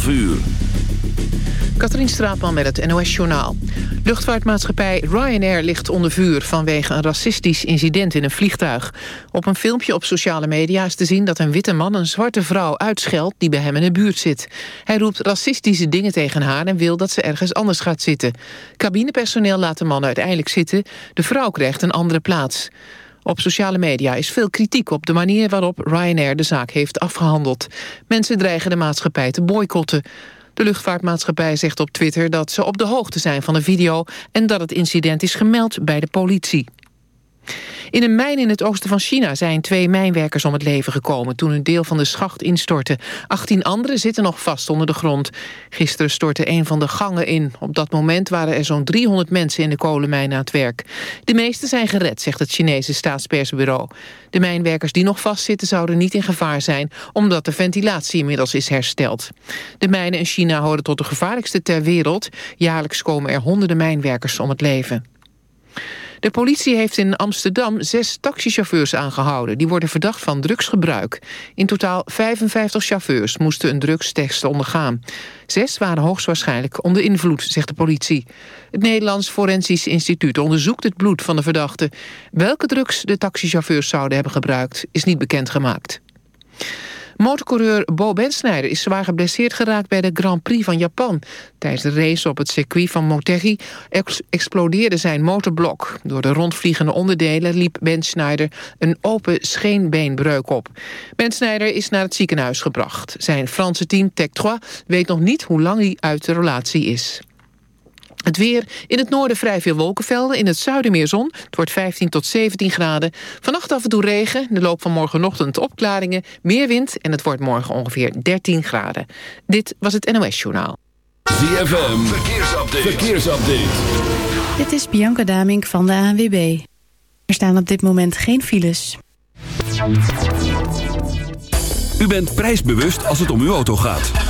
12 uur. Katrien Straatman met het NOS-journaal. Luchtvaartmaatschappij Ryanair ligt onder vuur... vanwege een racistisch incident in een vliegtuig. Op een filmpje op sociale media is te zien dat een witte man... een zwarte vrouw uitscheldt die bij hem in de buurt zit. Hij roept racistische dingen tegen haar... en wil dat ze ergens anders gaat zitten. Cabinepersoneel laat de man uiteindelijk zitten. De vrouw krijgt een andere plaats. Op sociale media is veel kritiek op de manier waarop Ryanair de zaak heeft afgehandeld. Mensen dreigen de maatschappij te boycotten. De luchtvaartmaatschappij zegt op Twitter dat ze op de hoogte zijn van de video... en dat het incident is gemeld bij de politie. In een mijn in het oosten van China zijn twee mijnwerkers om het leven gekomen... toen een deel van de schacht instortte. 18 anderen zitten nog vast onder de grond. Gisteren stortte een van de gangen in. Op dat moment waren er zo'n 300 mensen in de kolenmijn aan het werk. De meeste zijn gered, zegt het Chinese staatspersbureau. De mijnwerkers die nog vastzitten zouden niet in gevaar zijn... omdat de ventilatie inmiddels is hersteld. De mijnen in China horen tot de gevaarlijkste ter wereld. Jaarlijks komen er honderden mijnwerkers om het leven. De politie heeft in Amsterdam zes taxichauffeurs aangehouden. Die worden verdacht van drugsgebruik. In totaal 55 chauffeurs moesten een drugstest ondergaan. Zes waren hoogstwaarschijnlijk onder invloed, zegt de politie. Het Nederlands Forensisch Instituut onderzoekt het bloed van de verdachten. Welke drugs de taxichauffeurs zouden hebben gebruikt, is niet bekendgemaakt. Motorcoureur Bo Bensnijder is zwaar geblesseerd geraakt bij de Grand Prix van Japan. Tijdens de race op het circuit van Motegi explodeerde zijn motorblok. Door de rondvliegende onderdelen liep Bensnijder een open scheenbeenbreuk op. Bensnijder is naar het ziekenhuis gebracht. Zijn Franse team Tech 3 weet nog niet hoe lang hij uit de relatie is. Het weer. In het noorden vrij veel wolkenvelden. In het zuiden meer zon. Het wordt 15 tot 17 graden. Vannacht af en toe regen. De loop van morgenochtend opklaringen. Meer wind. En het wordt morgen ongeveer 13 graden. Dit was het NOS Journaal. ZFM. Verkeersupdate. Verkeersupdate. Dit is Bianca Damink van de ANWB. Er staan op dit moment geen files. U bent prijsbewust als het om uw auto gaat.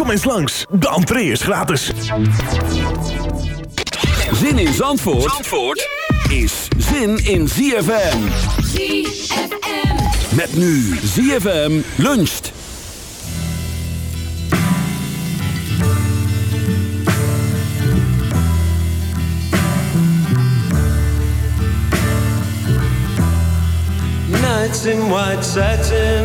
Kom eens langs, de entree is gratis. Zin in Zandvoort, Zandvoort is zin in ZFM. ZFM. Met nu ZFM luncht. Nights in white satin,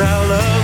I love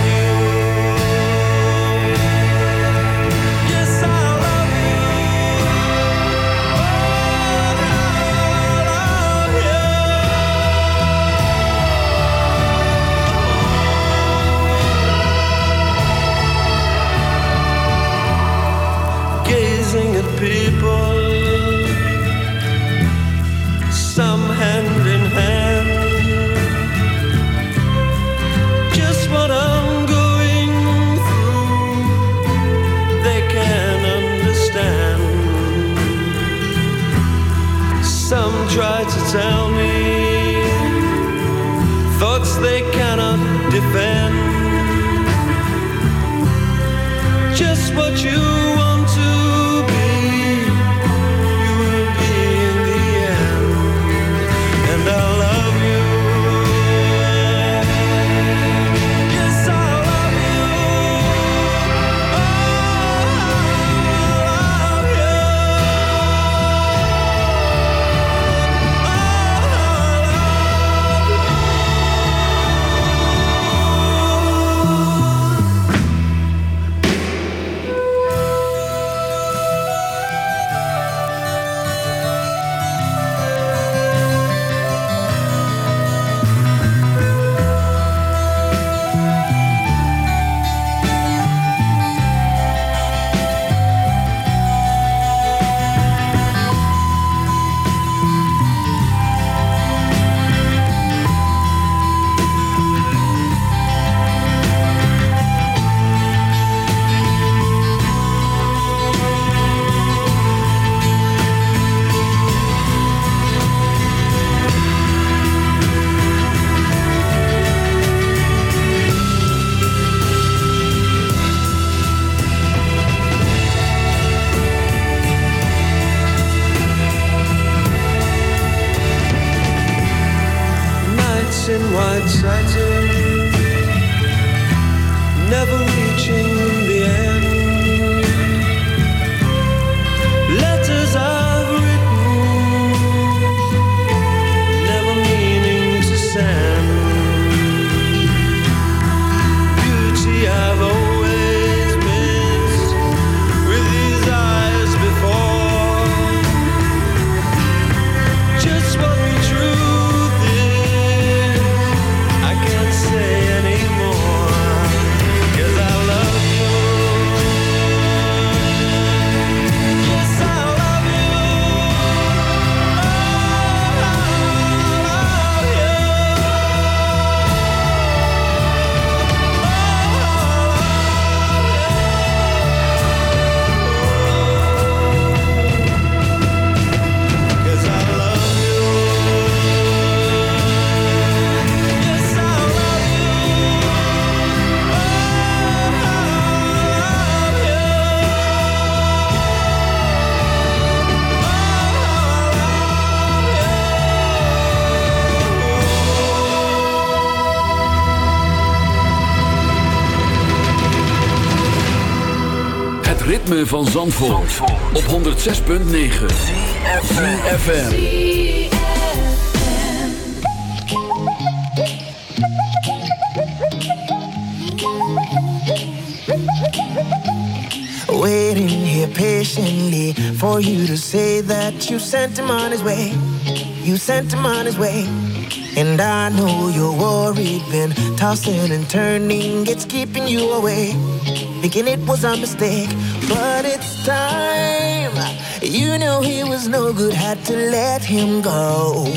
van Zandvoort, op 106.9 FM. Waiting here patiently for you to say that you sent him on his way. You sent him on his way. And I know you're worried, been tossing and turning, it's keeping you away. Thinking it was a mistake, but it's time. You know he was no good, had to let him go.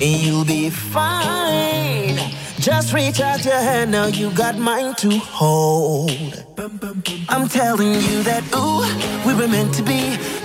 You'll be fine. Just reach out your hand, now you got mine to hold. I'm telling you that, ooh, we were meant to be.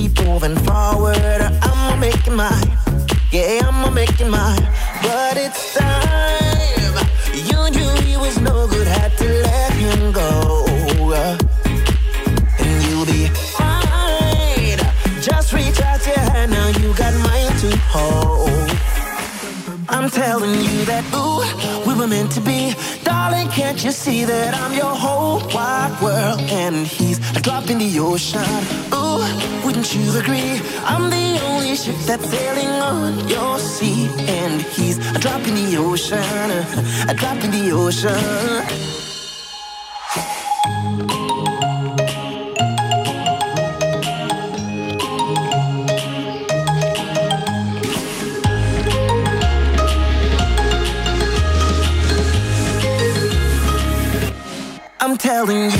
keep moving forward. I'ma make it mine. Yeah, I'ma make it mine. But it's time. You knew he was no good. Had to let him go. And you'll be fine. Just reach out your hand. Now you got mine to hold. I'm I'm telling you that, ooh, we were meant to be. Darling, can't you see that I'm your whole wide world? And he's a drop in the ocean. Ooh, wouldn't you agree? I'm the only ship that's sailing on your sea. And he's a drop in the ocean. A drop in the ocean. I'm telling you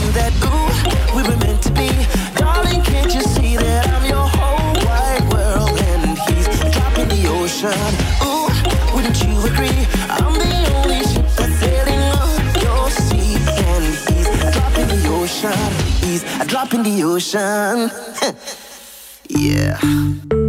Drop in the ocean. yeah.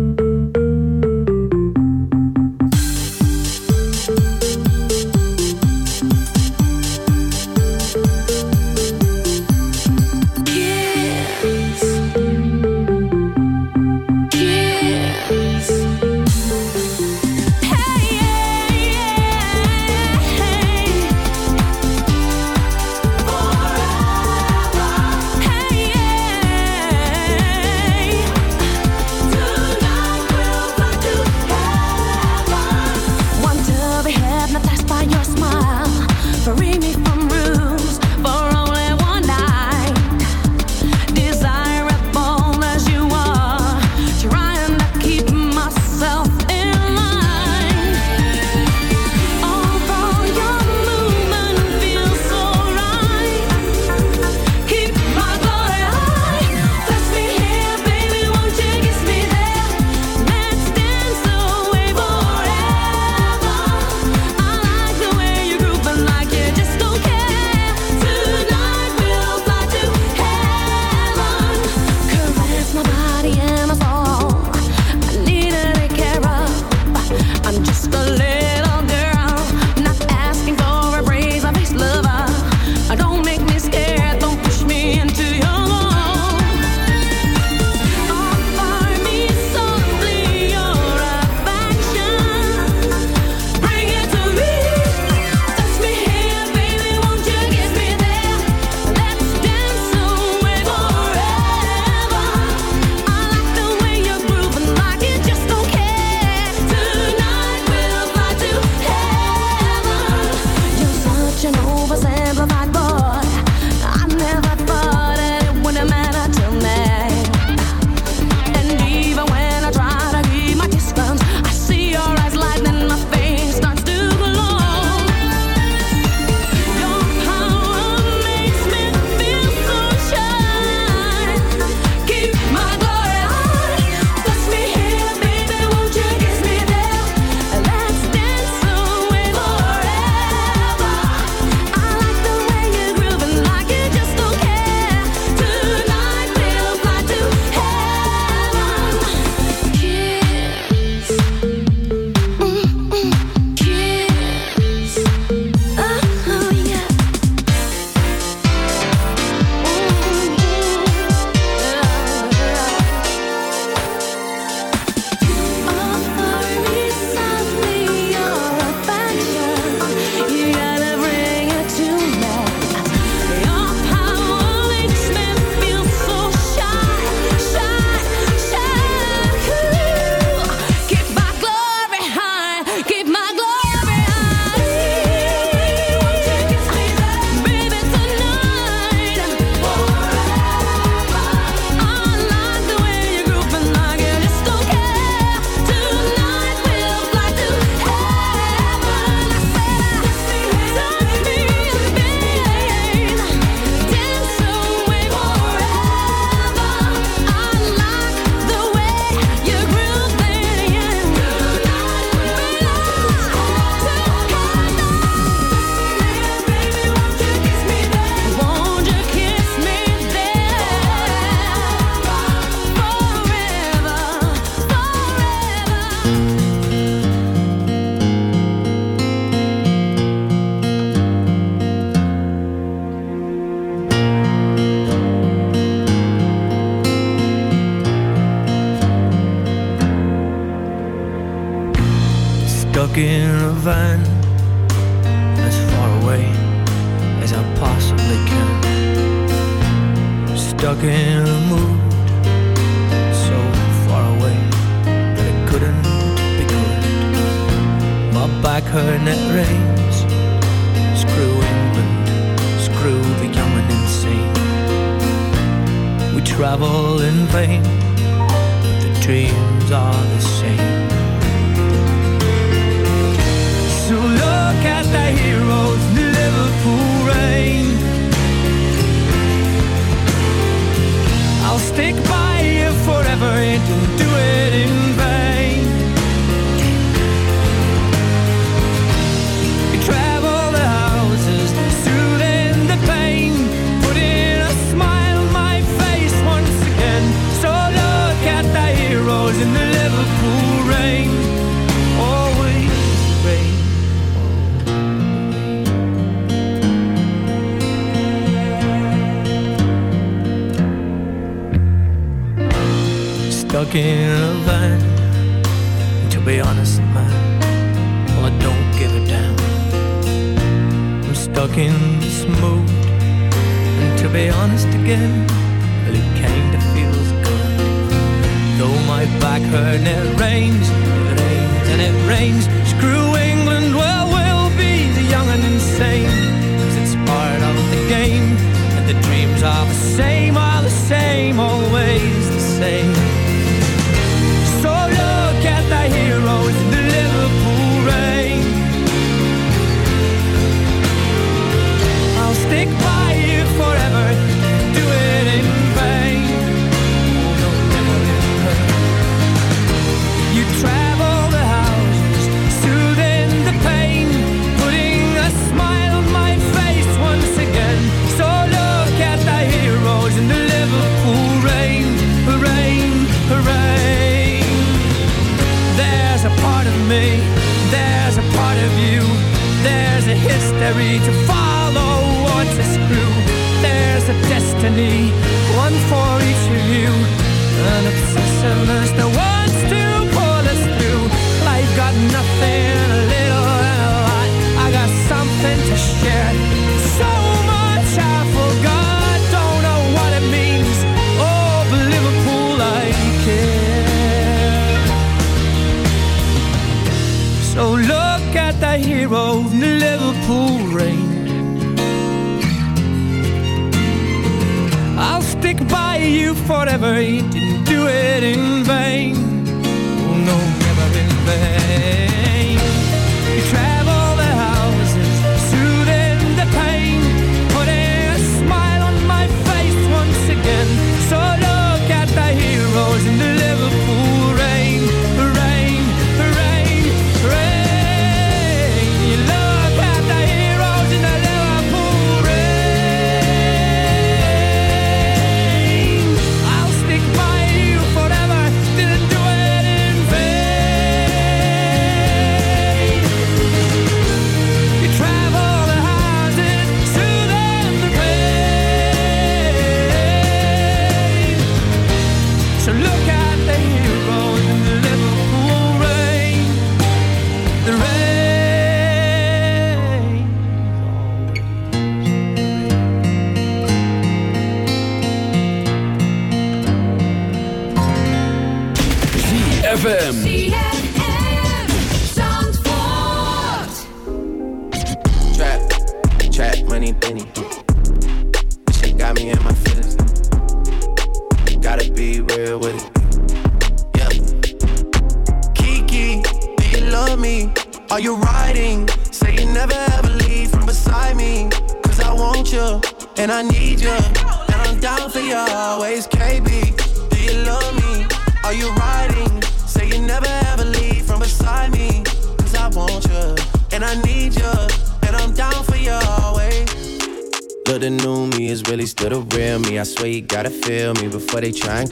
novo, sempre vai.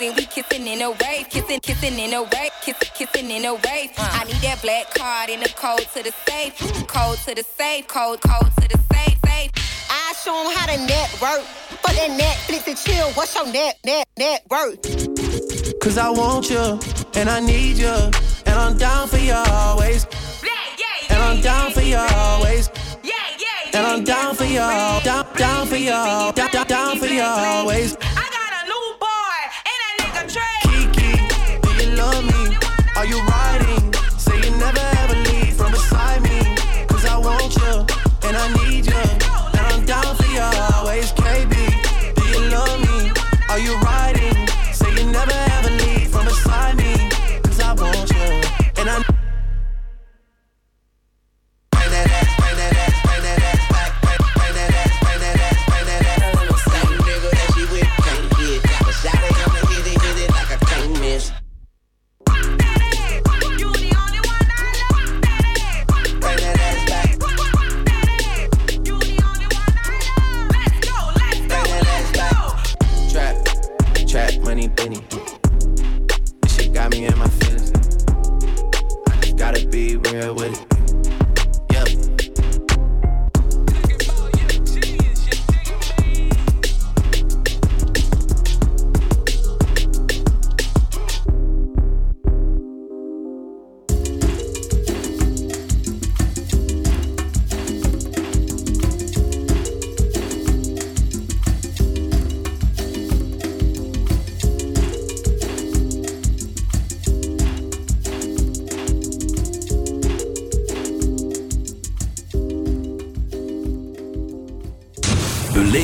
And we kissing in a wave, kissing, kissing in a wave, kissing, kissing in a wave. I need that black card in the code to the safe, code to the safe, code, code to the safe, safe. I show 'em how to network. but that Netflix and chill, what's your net, net, net worth? Cause I want you, and I need you, and I'm down for you always. And I'm down for you always. And I'm down for you, down, down for you, down, down, down for you always. You riding? Real with it.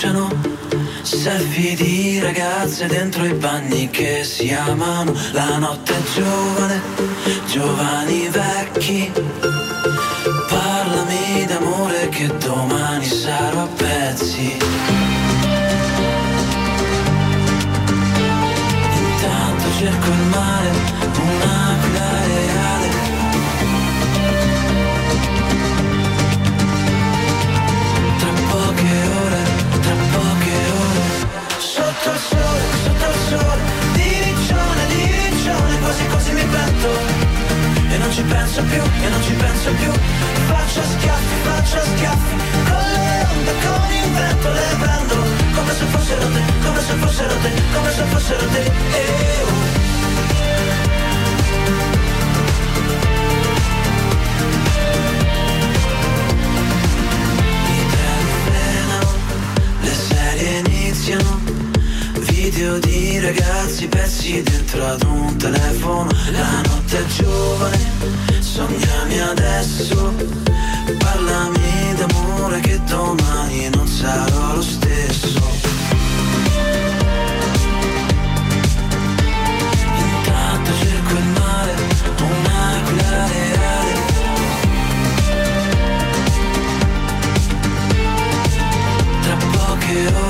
bruciano Selfie di ragazze dentro i bagni che si amano. La notte è giovane, giovani vecchi. Penso più e non ci penso più. Faccio schiaffi, faccio schiaffi Con le onde, con il vento le prendo. Come se fossero te, come se fossero te, come se fossero te. Eh, oh. I treni frenano, le serie iniziano Video di ragazzi pezzi dentro ad un telefono. La notte è giovane, sognami adesso. Parlami d'amore che domani non sarò lo stesso. Intanto cerco il mare, un'aquila reale. Tra poche ore,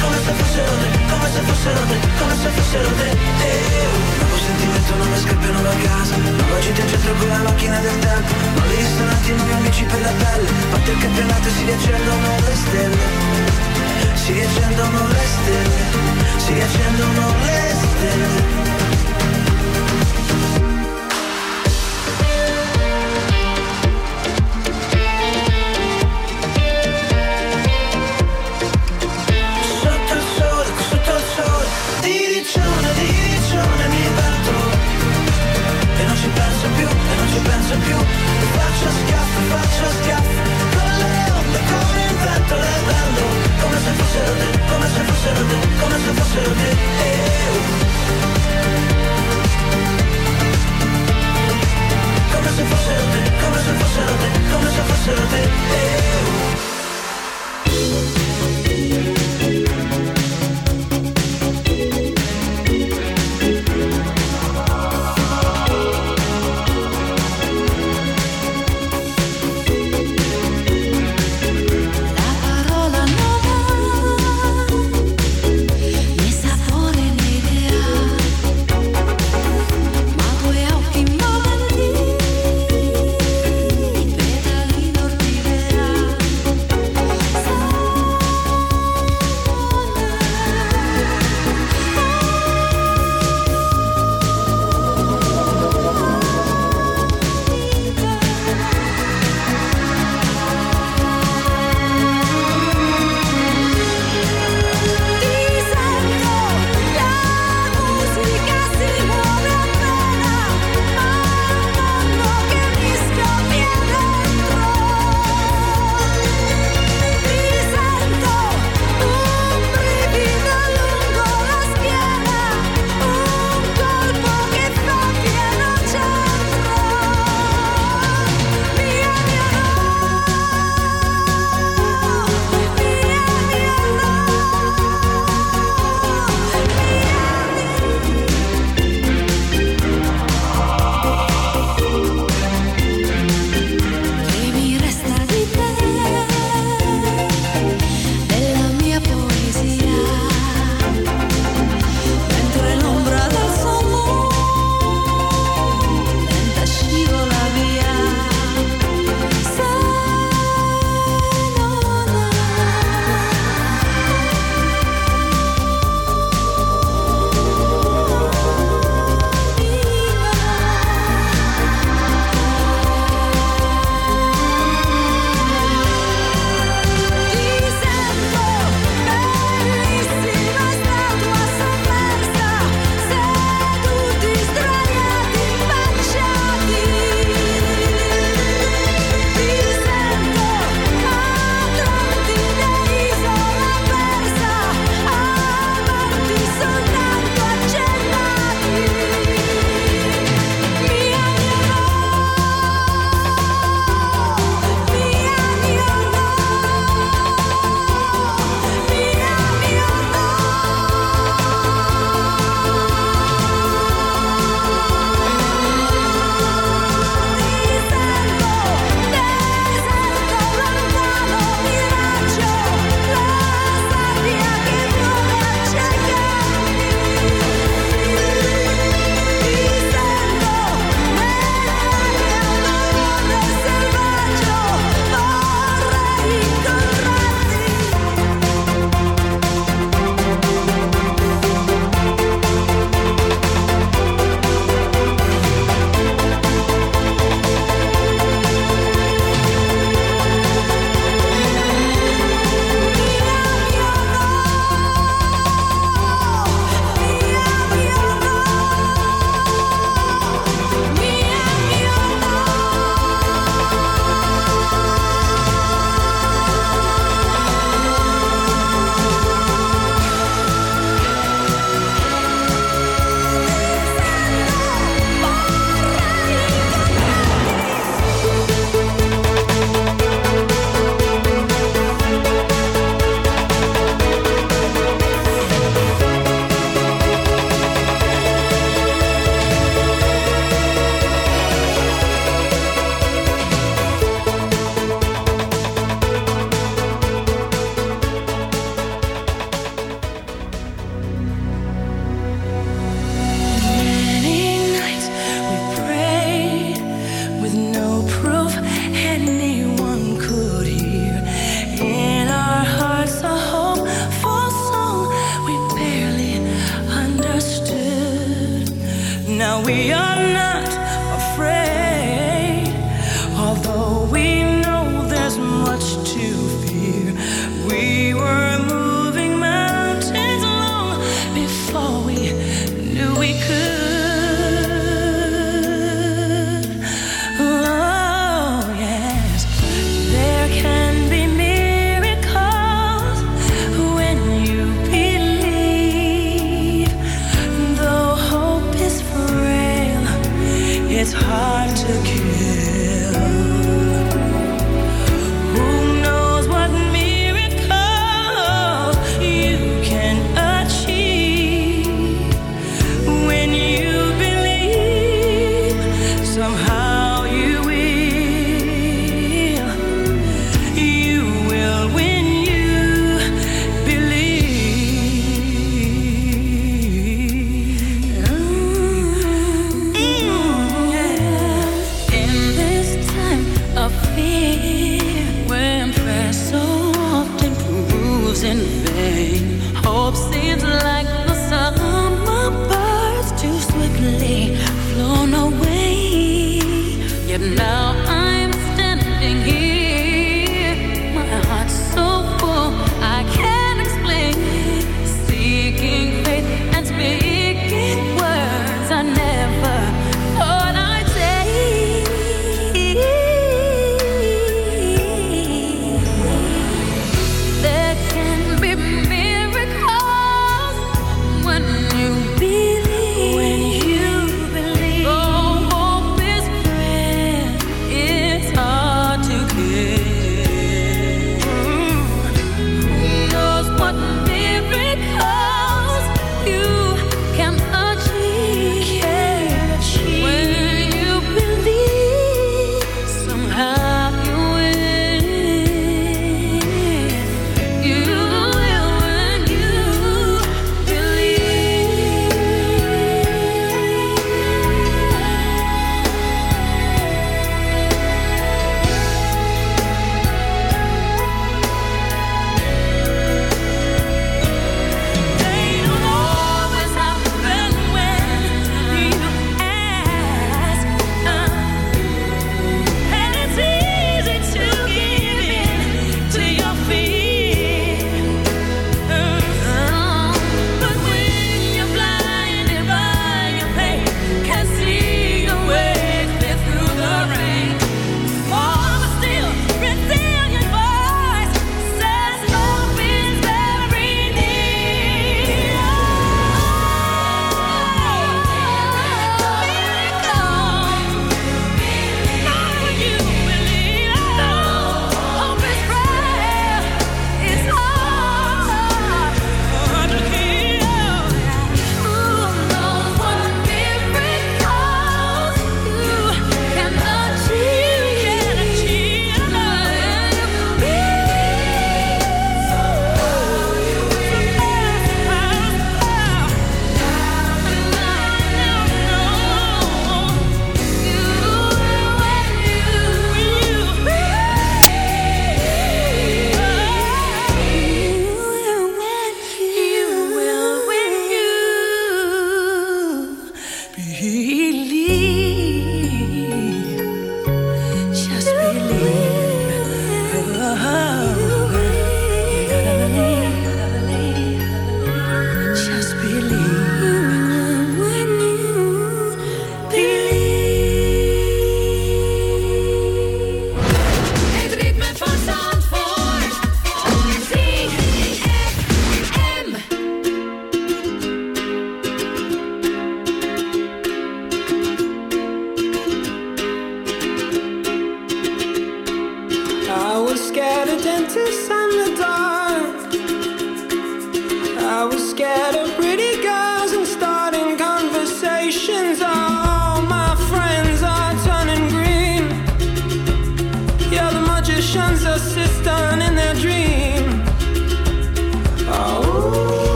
Come se fossero te, come se fossero te, come se fossero te eh, oh. Nuovo sentimento, nuove scarpe, nuova casa Nuova città in centro con la macchina del tempo Nuovi ristoranti, nuovi amici per la pelle Parte il campionato e si riaccendono le stelle Si riaccendono le stelle Si riaccendono le stelle Was scared pretty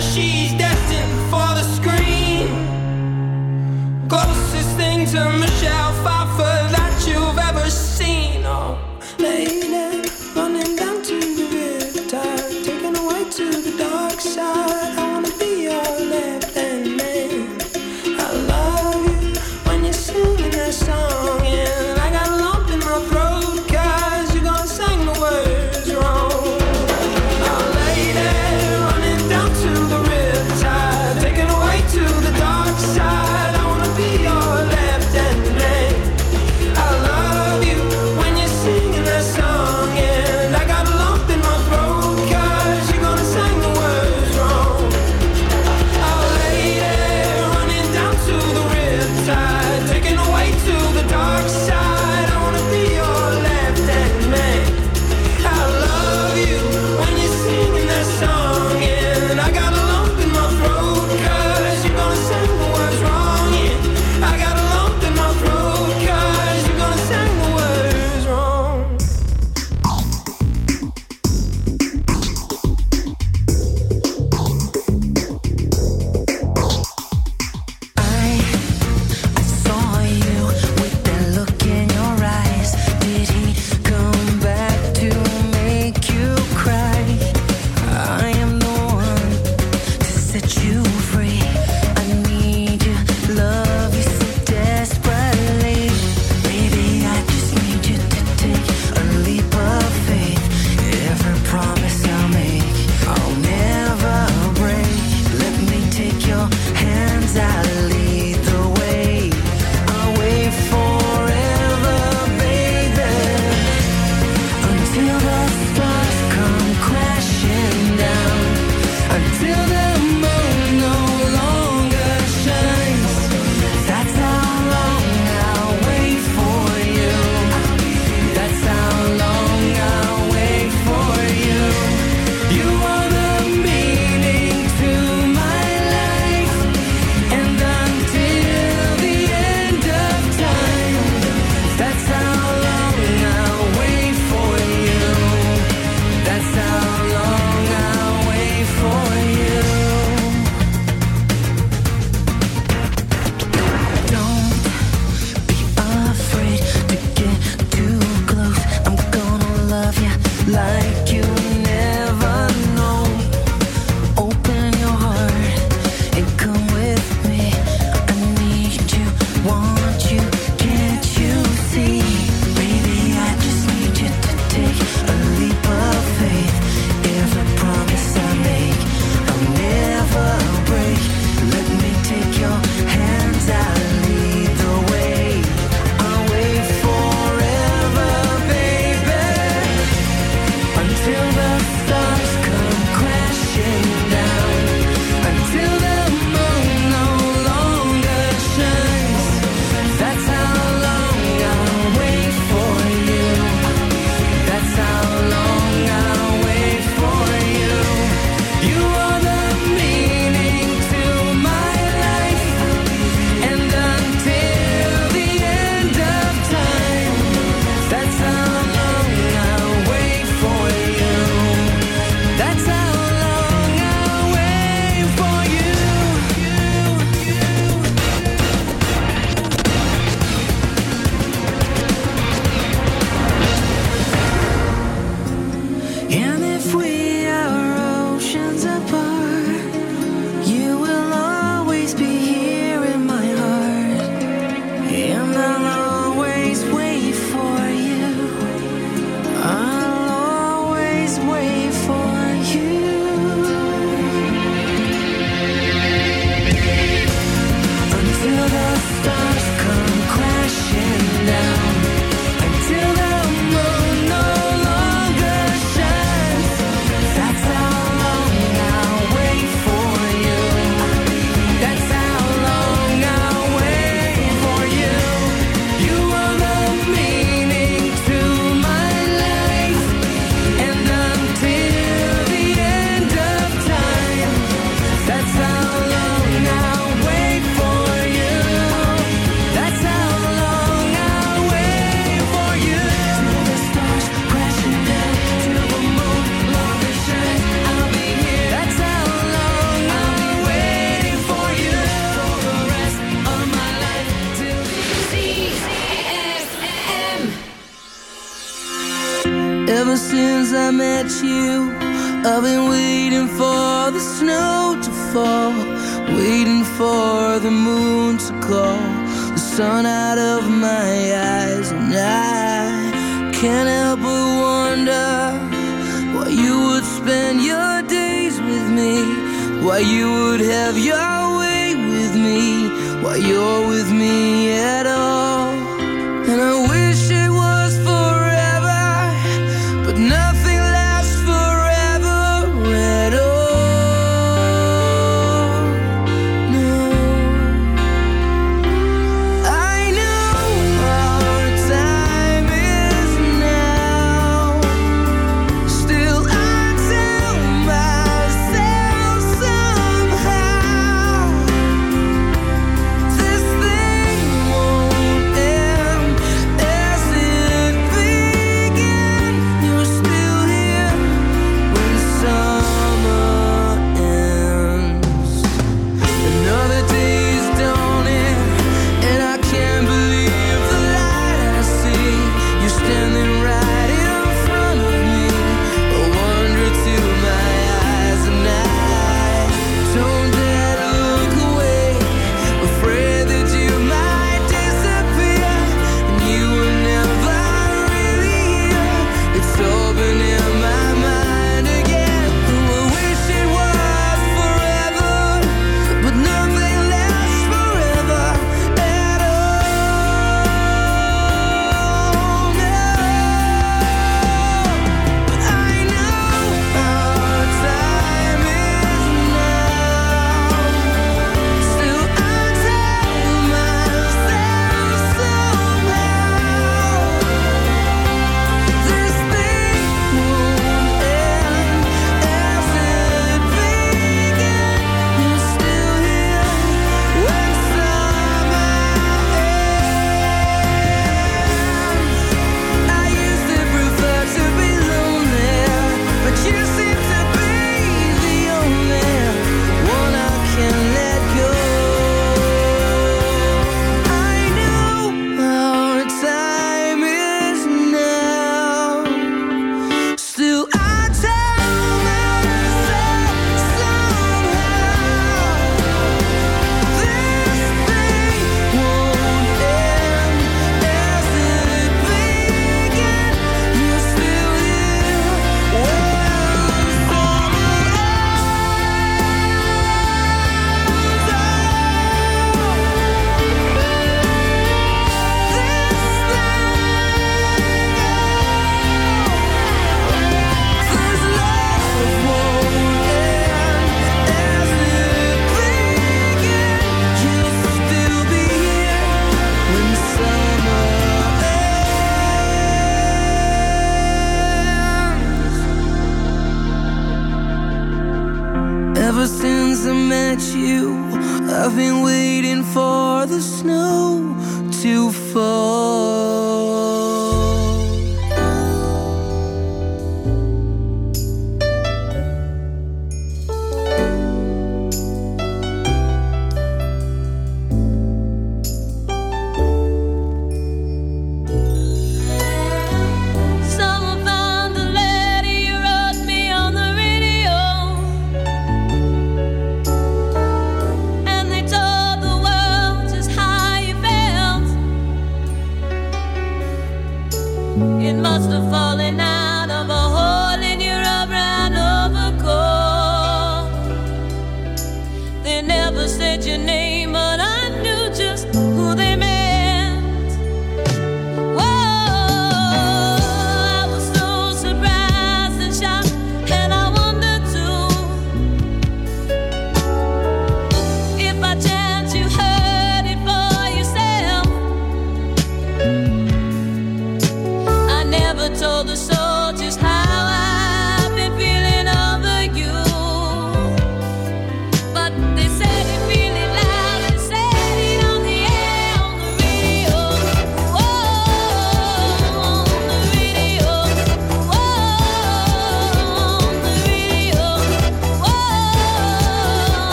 she's destined for the screen. Closest thing to Michelle